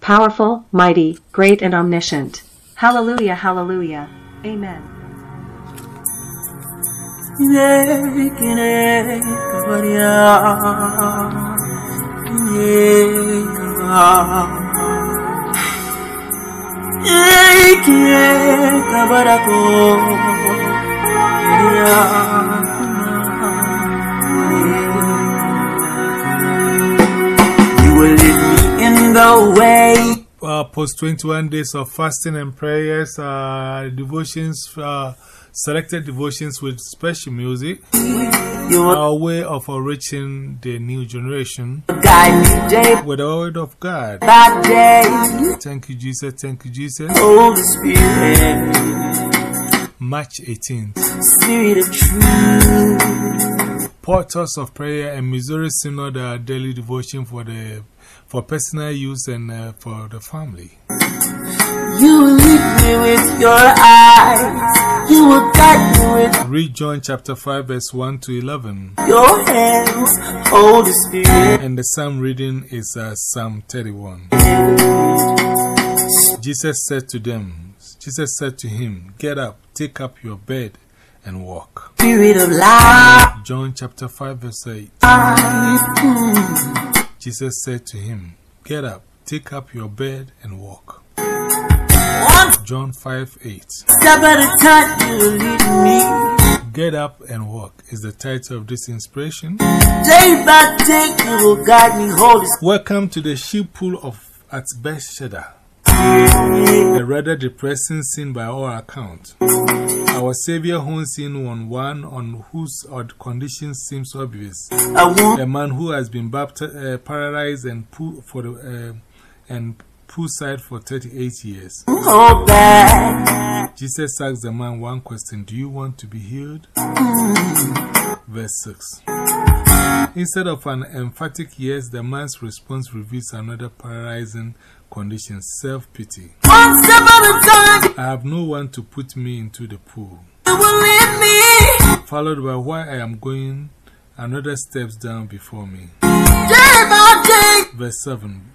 powerful, mighty, great, and omniscient. Hallelujah, hallelujah. Amen. You in way. uh, post 21 days of fasting and prayers, uh, devotions, uh, selected devotions with special music, our way of enriching the new generation with the word of God. Thank you, Jesus. Thank you, Jesus. March 18th. Spirit of truth. Portals of Prayer and Missouri Synod uh, daily devotion for, the, for personal use and uh, for the family. You lead me with your eyes. You will guide me with Read John chapter 5, verse 1 to 11. your hands. Holy Spirit, And the psalm reading is uh, Psalm 31. Jesus said to them, Jesus said to him, Get up, take up your bed, and walk. Spirit of life. John chapter 5, verse 8. Mm. Jesus said to him, Get up, take up your bed, and walk. John 5, 8. step at a time, you will lead me. Get up and walk is the title of this inspiration. Day by day, you will guide me. Holy Welcome to the sheep pool of at Bethesda. A rather depressing scene by all accounts. Our Savior hones in on one on whose odd condition seems obvious. A man who has been baptized, uh, paralyzed and, pool for the, uh, and poolside for 38 years. Jesus asks the man one question Do you want to be healed? Verse 6. Instead of an emphatic yes, the man's response reveals another paralyzing condition self pity. One step at a time, I have no one to put me into the pool. you will lead me. Followed by why I am going another steps down before me. Day by day, Verse 7.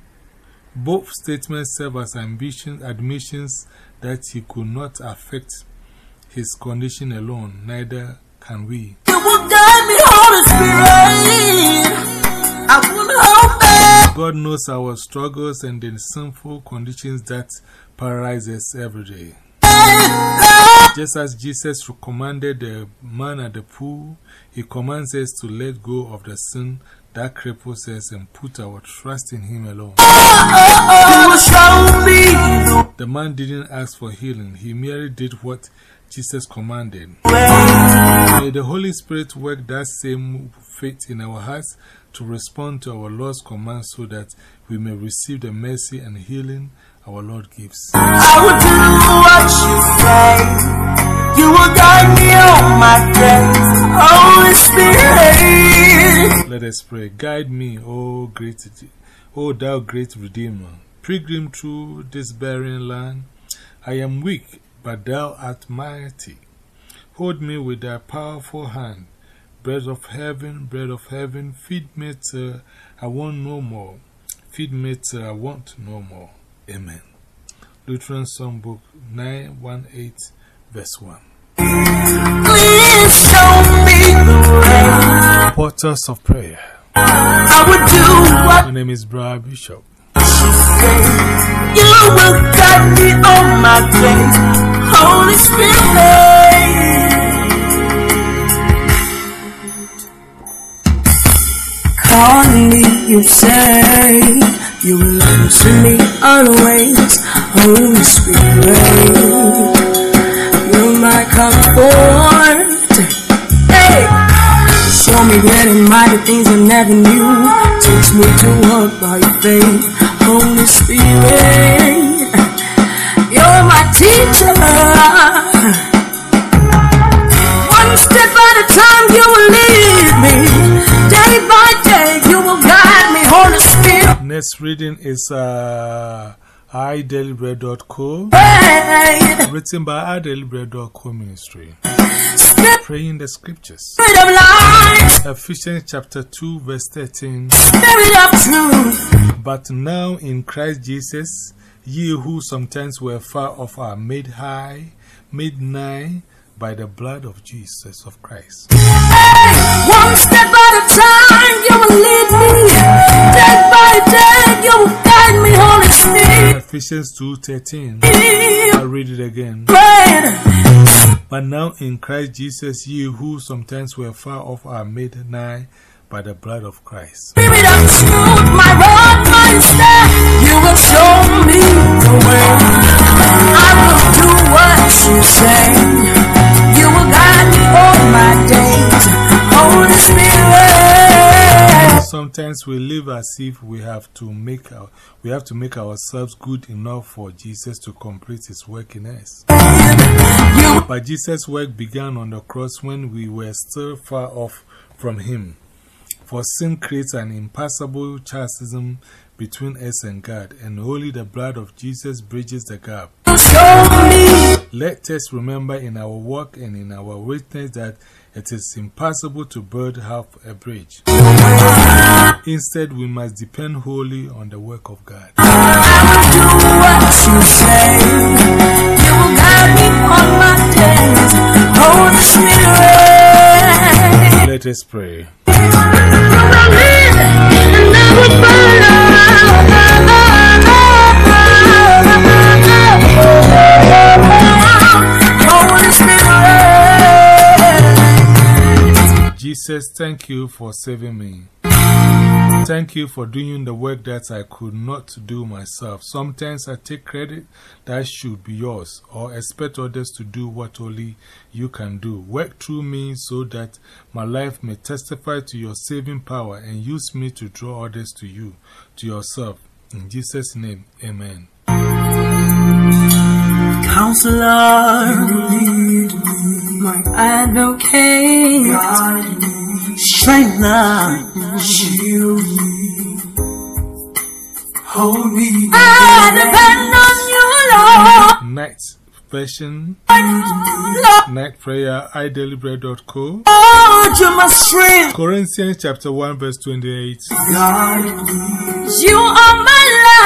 Both statements serve as ambition, admissions that he could not affect his condition alone, neither can we. God knows our struggles and the sinful conditions that paralyze us every day. Just as Jesus commanded the man at the pool, He commands us to let go of the sin that cripples us and put our trust in Him alone. You will show me the The man didn't ask for healing, he merely did what Jesus commanded. May the Holy Spirit work that same faith in our hearts to respond to our Lord's command so that we may receive the mercy and healing our Lord gives. I will do what you say. You will guide me on my days. Holy Spirit. Let us pray. Guide me, O great, O thou great Redeemer, pilgrim through this barren land. I am weak, but thou art mighty. Hold me with thy powerful hand. Bread of heaven, bread of heaven, feed me till I want no more. Feed me till I want no more. Amen. Lutheran Songbook 918, verse 1. Please show me. Portals of Prayer. I would do what My name is Brian Bishop. you will guide me on my days. Holy Spirit. Me, you say. You will answer me always. Holy Spirit. You're my comfort. Hey! Show me great and mighty things I never knew. Teach me to walk by faith. Holy Spirit, you're my teacher. One step at a time, you will lead me. Next reading is uh, idailybread.co, written by idailybread.co ministry. Praying the scriptures. Spirit of life, Ephesians chapter 2, verse 13. Spirit of truth. But now in Christ Jesus, ye who sometimes were far off are made high, made nigh by the blood of Jesus of Christ. One step at a time, you will lead me. Day by day, you will guide me, Holy Spirit. Ephesians 2:13. I read it again. But now in Christ Jesus, ye who sometimes were far off are made nigh by the blood of Christ. Spirit of truth, my rod, my staff, you will show me the way. I will do what you say. You will guide me all my days. Holy Spirit. Sometimes we live as if we have to make our, we have to make ourselves good enough for Jesus to complete his work in us. But Jesus' work began on the cross when we were still far off from him. For sin creates an impassable chasm between us and God, and only the blood of Jesus bridges the gap. Let us remember in our work and in our witness that it is impossible to build half a bridge. Instead, we must depend wholly on the work of God. I will do Jesus, thank you for saving me. Thank you for doing the work that I could not do myself. Sometimes I take credit that should be yours or expect others to do what only you can do. Work through me so that my life may testify to your saving power and use me to draw others to you, to yourself. In Jesus' name, amen. Counselor, my advocate, strengthener, shield me, hold me. I depend on you, Lord. Night version, night prayer, strength. Corinthians chapter 1, verse 28. God, you are my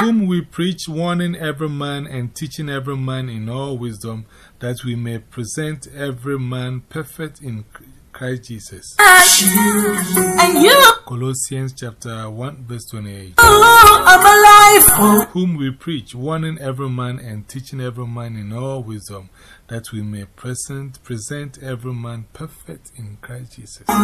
whom we preach, warning every man and teaching every man in all wisdom, that we may present every man perfect in Christ Jesus. Colossians chapter 1, verse 28. are. Whom we preach, warning every man and teaching every man in all wisdom, that we may present, present every man perfect in Christ Jesus. Hey,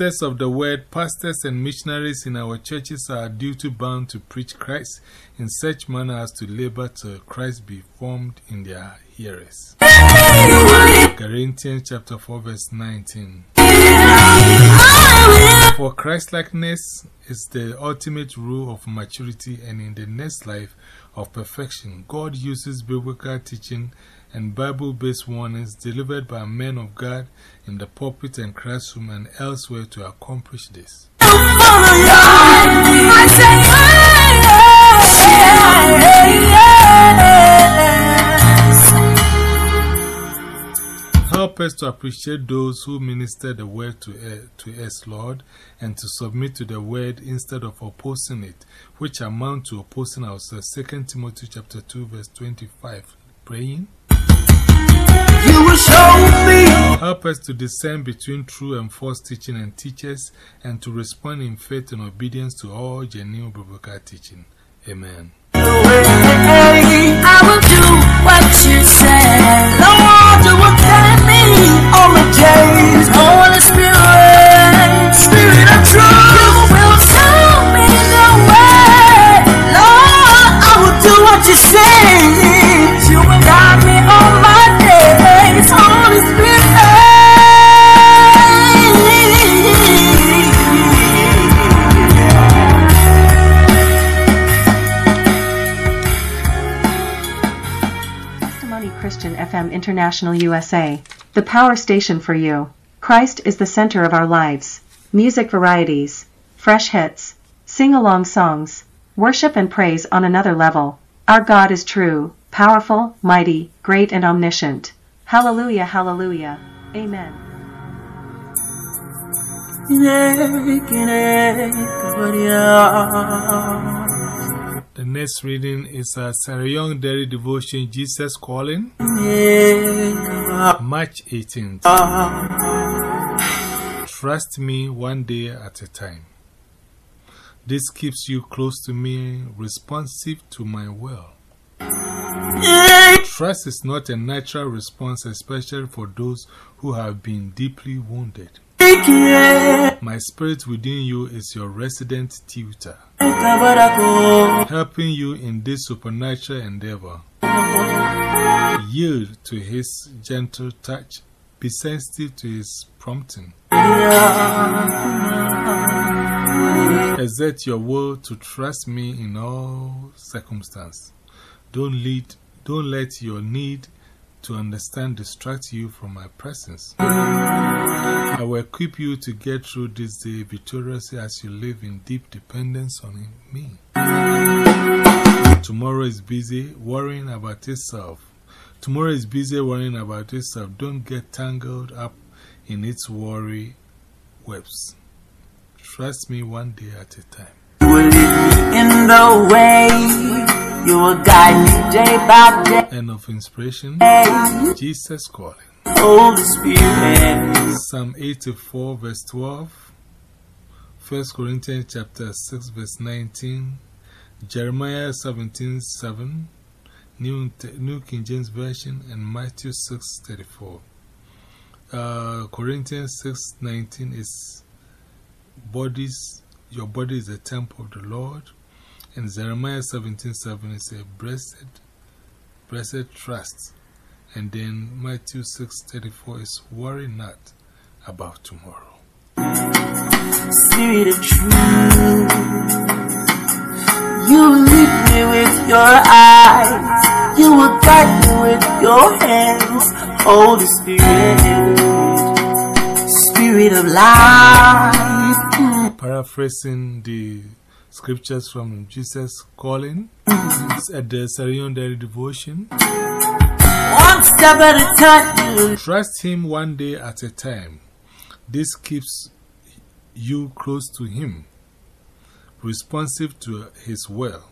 Ministers of the word, pastors, and missionaries in our churches are duty bound to preach Christ in such manner as to labor till Christ be formed in their hearers. Corinthians chapter 4, verse 19. For Christlikeness is the ultimate rule of maturity, and in the next life of perfection, God uses biblical teaching and Bible based warnings delivered by men of God in the pulpit and classroom and elsewhere to accomplish this. Help us to appreciate those who minister the word to, uh, to us, Lord, and to submit to the word instead of opposing it, which amount to opposing ourselves. 2 Timothy chapter 2, verse 25. Praying. You will show me. Help us to discern between true and false teaching and teachers, and to respond in faith and obedience to all genuine biblical teaching. Amen. I will do what you say. Lord, you will me all the days. Holy Spirit, Spirit of truth, you will show me the way. Lord, I will do what you say. You will guide me Christian FM International USA, the power station for you. Christ is the center of our lives. Music varieties, fresh hits, sing along songs, worship and praise on another level. Our God is true, powerful, mighty, great, and omniscient. Hallelujah, hallelujah. Amen. The next reading is a Sarah Young Dairy Devotion Jesus Calling, March 18th. Trust me one day at a time. This keeps you close to me, responsive to my will. Trust is not a natural response, especially for those who have been deeply wounded. My spirit within you is your resident tutor, helping you in this supernatural endeavor. Yield to his gentle touch, be sensitive to his prompting. Exert your will to trust me in all circumstances. Don't, lead, don't let your need to understand distract you from my presence. I will equip you to get through this day victoriously as you live in deep dependence on me. Tomorrow is busy worrying about itself. Tomorrow is busy worrying about itself. Don't get tangled up in its worry webs. Trust me one day at a time. You will lead me in the way. You will guide me day by day. End of inspiration. Jesus calling. Holy Spirit. Psalm 84 verse 12. 1 Corinthians chapter 6 verse 19. Jeremiah 17 7. New, New King James Version and Matthew 6 34. Uh, Corinthians 6 19 is bodies, your body is a temple of the Lord. And Jeremiah 17 7 is a blessed, blessed trust. And then Matthew 6 34 is worry not about tomorrow. Spirit of truth. You lead me with your eyes. You will guide me with your hands. Holy Spirit. Spirit of life. Paraphrasing the scriptures from Jesus calling at the Sarah Young Daily Devotion. One step at a time. Trust Him one day at a time. This keeps you close to Him, responsive to His will,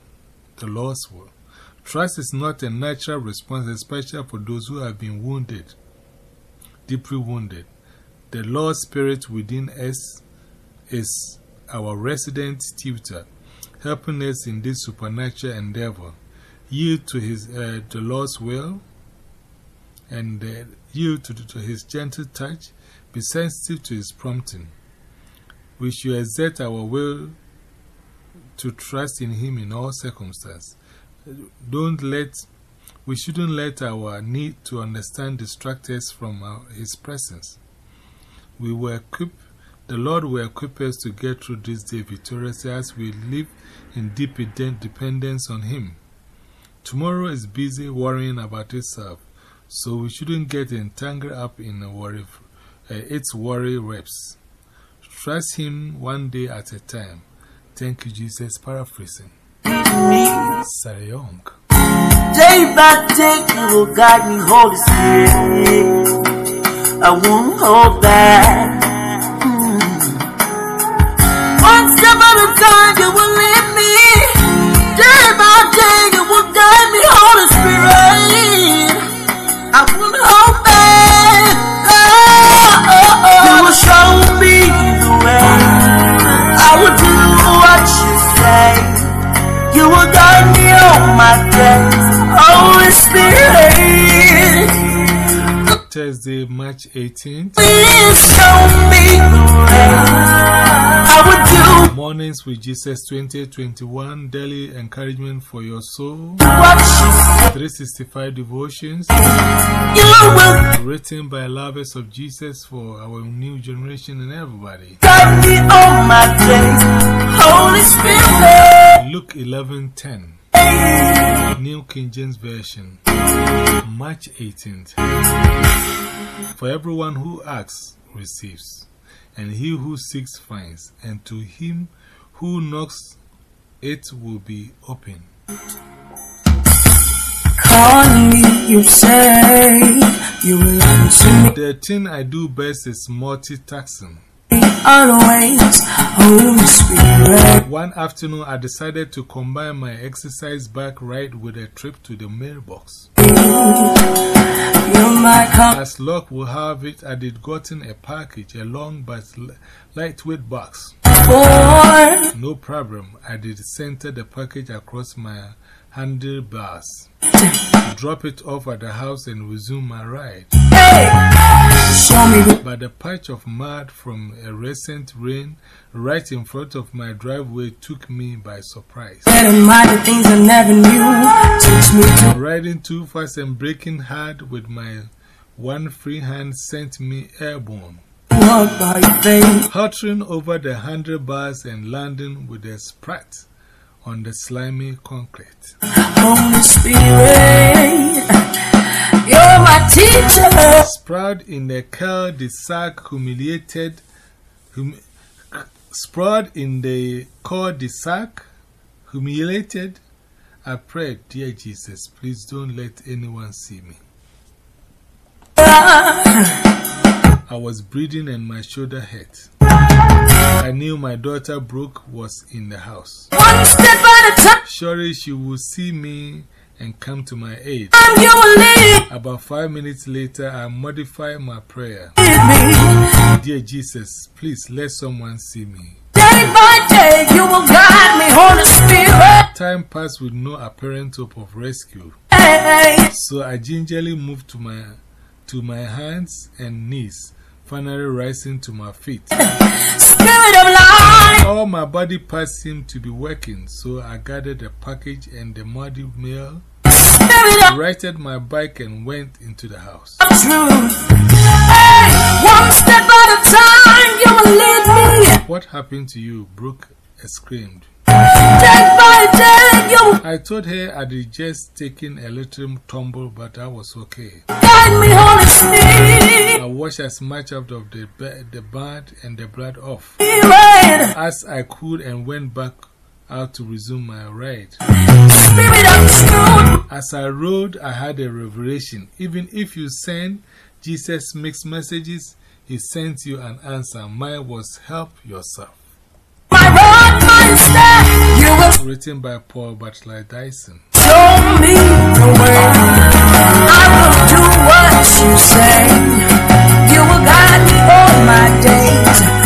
the Lord's will. Trust is not a natural response, especially for those who have been wounded, deeply wounded. The Lord's Spirit within us is our resident tutor, helping us in this supernatural endeavor. Yield to his, uh, the Lord's will and uh, yield to, to his gentle touch. Be sensitive to his prompting. We should exert our will to trust in him in all circumstances. Don't let, we shouldn't let our need to understand distract us from our, his presence. We will equip, the Lord will equip us to get through this day victoriously as we live in deep dependence on him. Tomorrow is busy worrying about itself, so we shouldn't get entangled up in worry, uh, its worry reps. Trust him one day at a time. Thank you, Jesus. Paraphrasing. Day by day, you will guide me, Holy Spirit. I won't hold back. Time, you will Thursday, March 18th. Mornings with Jesus 2021 Daily Encouragement for Your Soul. 365 Devotions. Written by lovers of Jesus for our new generation and everybody. Luke 11 10. New King James Version. March 18th. For everyone who asks receives, and he who seeks finds, and to him who knocks it will be open. Call me, you say, you will answer The thing I do best is multitasking. Always, Holy Spirit. One afternoon, I decided to combine my exercise bike ride with a trip to the mailbox. As luck would have it, I did gotten a package, a long but lightweight box. No problem, I did center the package across my handlebars, drop it off at the house, and resume my ride. But the patch of mud from a recent rain right in front of my driveway took me by surprise. better mind the things I never knew. Teach me to Riding too fast and braking hard with my one free hand sent me airborne. Huttering over the handlebars and landing with a sprat on the slimy concrete. You're my teacher. Sprawled in the cul-de-sac, humiliated, hum, sprawled in the cul-de-sac, humiliated, I prayed, Dear Jesus, please don't let anyone see me. I was breathing and my shoulder hurt. I knew my daughter Brooke was in the house. One step at a time, Surely she would see me and come to my aid. you will lead About five minutes later, I modify my prayer. Dear Jesus, please let someone see me. Day by day, you will guide me, Holy Spirit. Time passed with no apparent hope of rescue, Hey, so I gingerly moved to my, to my hands and knees, finally rising to my feet. Spirit of life. All my body parts seemed to be working, so I gathered the package and the muddy of righted my bike, and went into the house. Hey, one step at a time, you will lead me. What happened to you? Brooke exclaimed. Day by day, I told her I'd just taken a little tumble, but I was okay. guide me, Holy Spirit. I washed as much out of the, the bad and the blood off as I could and went back out to resume my ride. Spirit of truth. As I rode, I had a revelation. Even if you send Jesus mixed messages, He sends you an answer. Mine was help yourself. My rod, my staff, you will Written by Paul Butler Dyson. show me the way. I will do what you say. You will guide me all my days.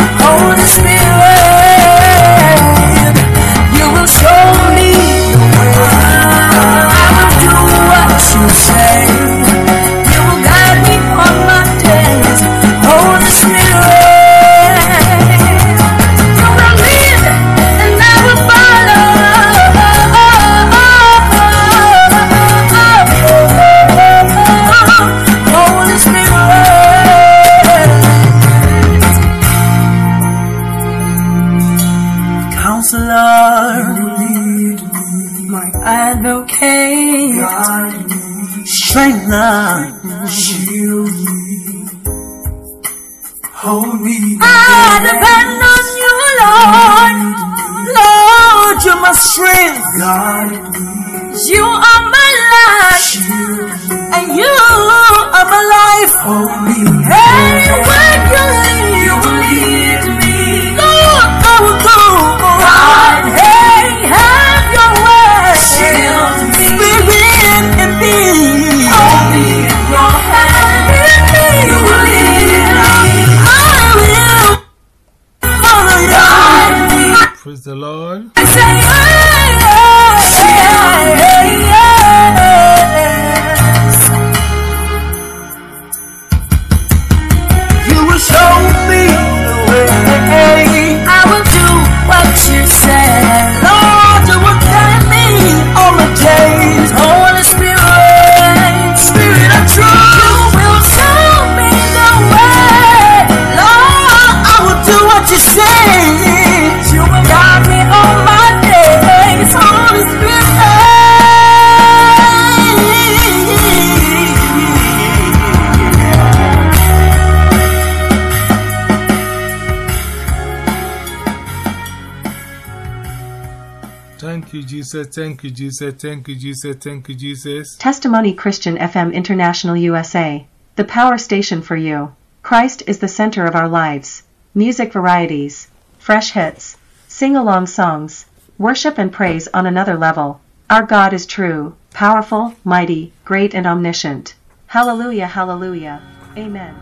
Jesus. Thank you, Jesus. Thank you, Jesus. Thank you, Jesus. Testimony Christian FM International USA. The power station for you. Christ is the center of our lives. Music varieties, fresh hits, sing along songs, worship and praise on another level. Our God is true, powerful, mighty, great, and omniscient. Hallelujah, hallelujah. Amen.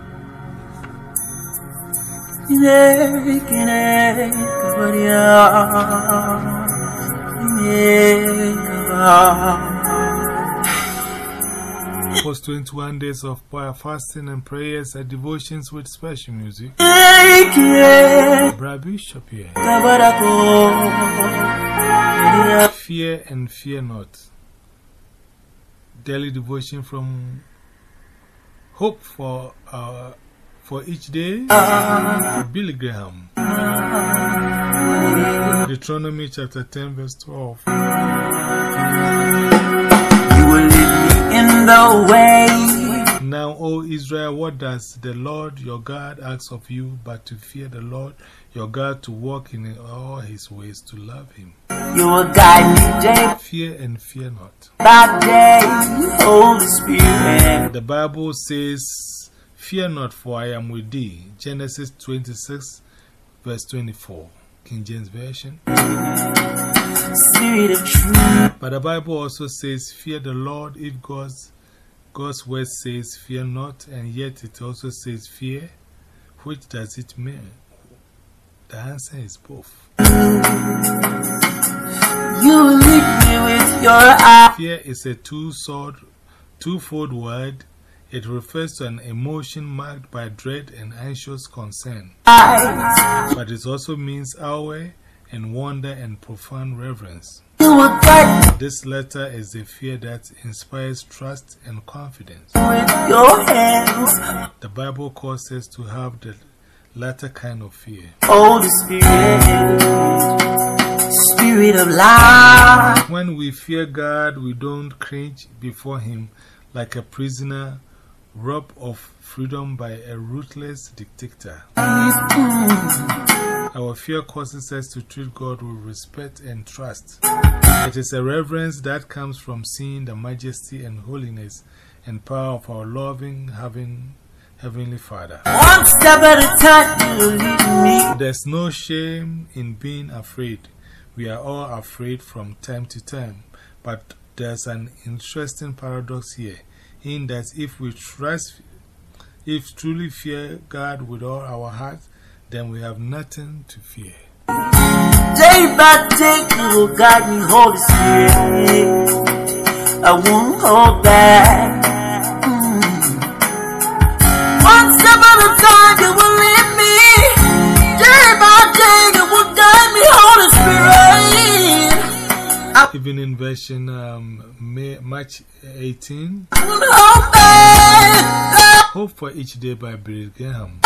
Post 21 days of prayer, fasting, and prayers and devotions with special music. Brad Bishop here. Fear and fear not. Daily devotion from Hope for, uh, for each day. Billy Graham. Deuteronomy chapter 10, verse 12. You will lead me in the way. Now, O Israel, what does the Lord your God ask of you but to fear the Lord your God, to walk in all his ways, to love him? You will guide me day Fear and fear not. by day, Holy Spirit. The Bible says, Fear not, for I am with thee. Genesis 26, verse 24, King James Version. Spirit of truth, But the Bible also says, Fear the Lord, if God's, God's word says, Fear not, and yet it also says, Fear. Which does it mean? The answer is both. you lead me with your eye. Fear is a two-sword, two-fold word. It refers to an emotion marked by dread and anxious concern. But it also means awe and wonder and profound reverence. You will guide This letter is the fear that inspires trust and confidence. me with your hands, The Bible calls us to have the latter kind of fear. Oh, Holy Spirit. Spirit of life. When we fear God, we don't cringe before Him like a prisoner robbed of freedom by a ruthless dictator. Our fear causes us to treat God with respect and trust. It is a reverence that comes from seeing the majesty and holiness and power of our loving, having, Heavenly Father. One step at a time, you will lead me. There's no shame in being afraid. We are all afraid from time to time. But there's an interesting paradox here in that if we trust, if truly fear God with all our heart, then we have nothing to fear. Day by day, you will guide me, Holy Spirit. I won't hold back. Mm. One step at a time, you will Evening version, um, May, March 18. I won't hold back. Hope for each day by Billy Graham.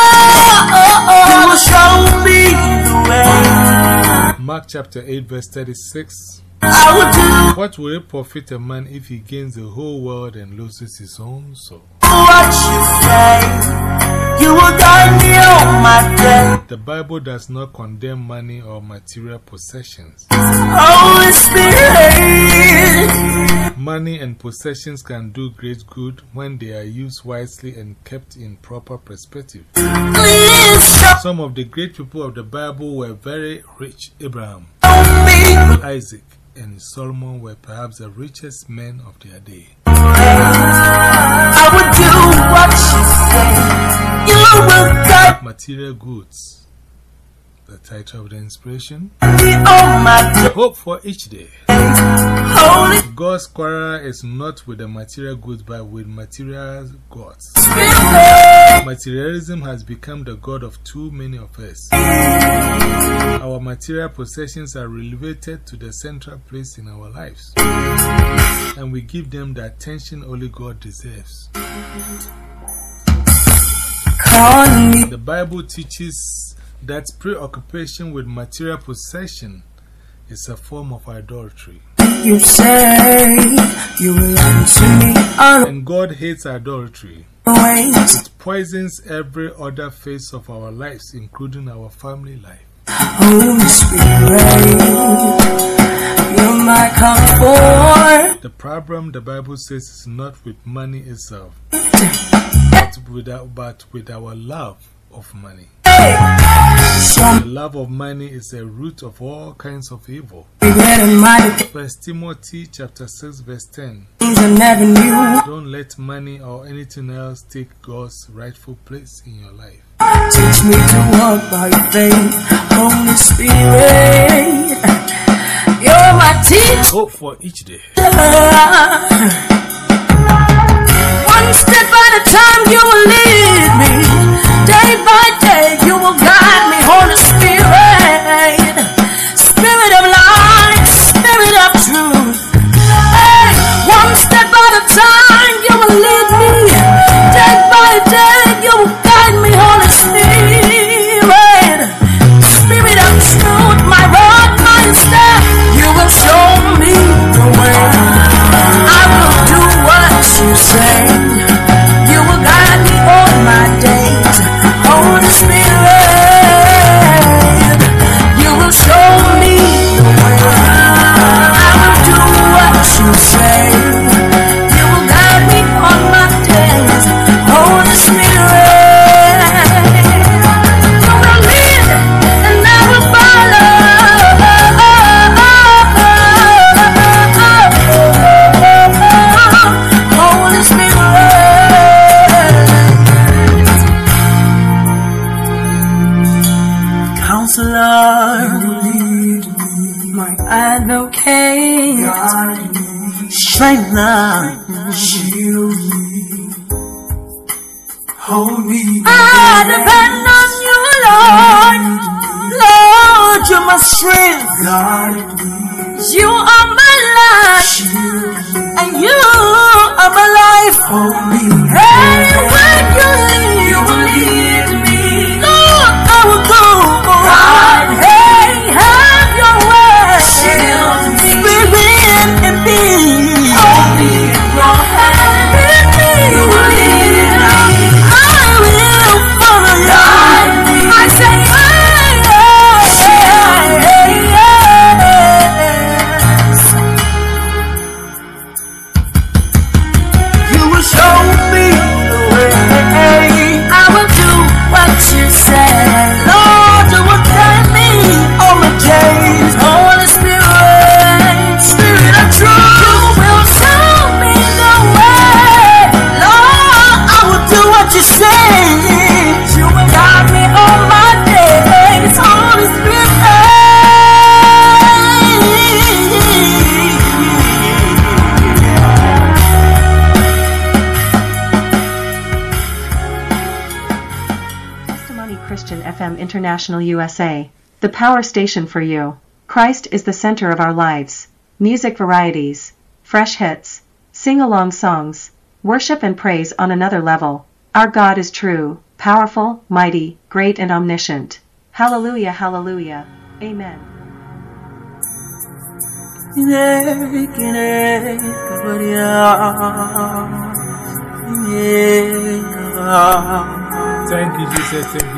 Mark chapter 8, verse 36. I will do What will it profit a man if he gains the whole world and loses his own soul? what you say. You will guide me on my day. The Bible does not condemn money or material possessions. Money and possessions can do great good when they are used wisely and kept in proper perspective. Some of the great people of the Bible were very rich. Abraham. Isaac, and Solomon were perhaps the richest men of their day. I will do what you say. You will guide Material goods. The title of the inspiration. me on my day. Hope for each day. God's quarrel is not with the material goods but with material gods. Materialism has become the god of too many of us. Our material possessions are relegated to the central place in our lives, and we give them the attention only God deserves. The Bible teaches that preoccupation with material possession is a form of idolatry, You say you will answer me and God hates idolatry. It poisons every other phase of our lives, including our family life. Holy Spirit. You my comfort. The problem, the Bible says, is not with money itself, but with our, but with our love of money. The love of money is the root of all kinds of evil. First Timothy chapter 6 verse 10. things I never knew. Don't let money or anything else take God's rightful place in your life. Teach me to walk by faith, Holy Spirit. You're my teacher. Hope for each day. Time, you will lead me. Day by day, Hold me. I depend on you, Lord. Lord, you're my strength. Me. You are my life, and you are my life. Hold me. You International USA, the power station for you. Christ is the center of our lives. Music varieties, fresh hits, sing along songs, worship and praise on another level. Our God is true, powerful, mighty, great, and omniscient. Hallelujah, hallelujah. Amen. Thank you, Jesus. Thank you.